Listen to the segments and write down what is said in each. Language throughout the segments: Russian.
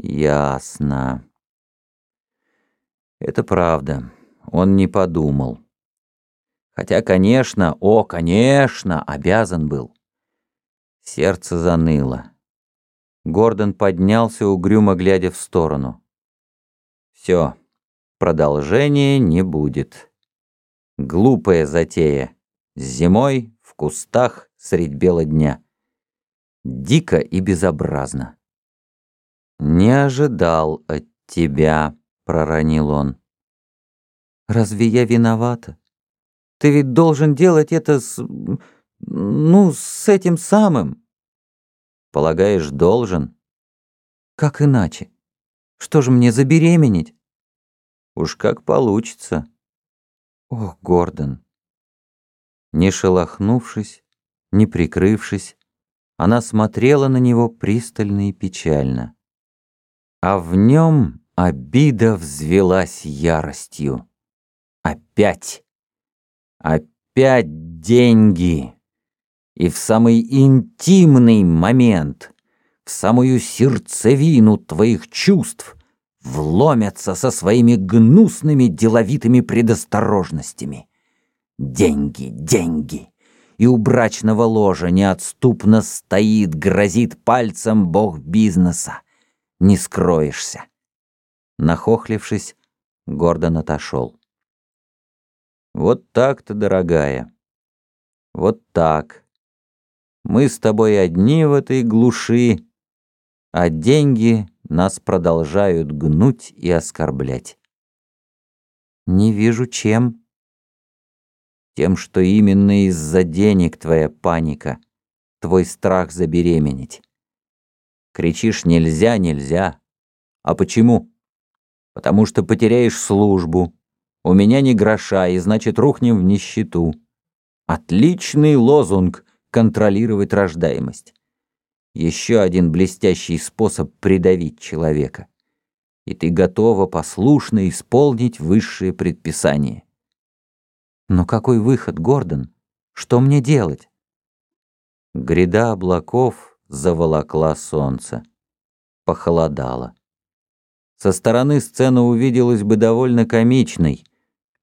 Ясно. Это правда. Он не подумал. Хотя, конечно, о, конечно, обязан был. Сердце заныло. Гордон поднялся, угрюмо глядя в сторону. Все, продолжения не будет. Глупая затея. Зимой, в кустах, средь бела дня. Дико и безобразно. «Не ожидал от тебя», — проронил он. «Разве я виновата? Ты ведь должен делать это с... ну, с этим самым». «Полагаешь, должен?» «Как иначе? Что же мне забеременеть?» «Уж как получится». «Ох, Гордон!» Не шелохнувшись, не прикрывшись, она смотрела на него пристально и печально. А в нем обида взвелась яростью. Опять. Опять деньги. И в самый интимный момент, в самую сердцевину твоих чувств вломятся со своими гнусными деловитыми предосторожностями. Деньги, деньги. И у брачного ложа неотступно стоит, грозит пальцем бог бизнеса не скроешься. Нахохлившись, Гордон отошел. Вот так-то, дорогая. Вот так. Мы с тобой одни в этой глуши, а деньги нас продолжают гнуть и оскорблять. Не вижу, чем. Тем, что именно из-за денег твоя паника, твой страх забеременеть. Кричишь «нельзя, нельзя». А почему? Потому что потеряешь службу. У меня ни гроша, и значит рухнем в нищету. Отличный лозунг контролировать рождаемость. Еще один блестящий способ придавить человека. И ты готова послушно исполнить высшие предписания. Но какой выход, Гордон? Что мне делать? Гряда облаков заволокла солнце. Похолодало. Со стороны сцена увиделась бы довольно комичной.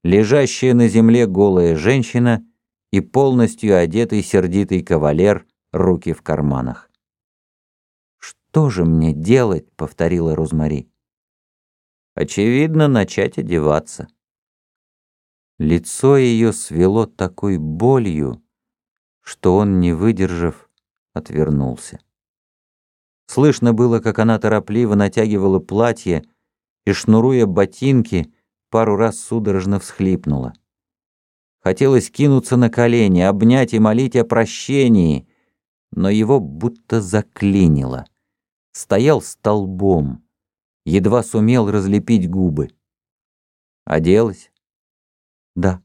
Лежащая на земле голая женщина и полностью одетый сердитый кавалер, руки в карманах. «Что же мне делать?» — повторила Розмари. «Очевидно, начать одеваться». Лицо ее свело такой болью, что он, не выдержав, отвернулся. Слышно было, как она торопливо натягивала платье и, шнуруя ботинки, пару раз судорожно всхлипнула. Хотелось кинуться на колени, обнять и молить о прощении, но его будто заклинило. Стоял столбом, едва сумел разлепить губы. Оделась? Да.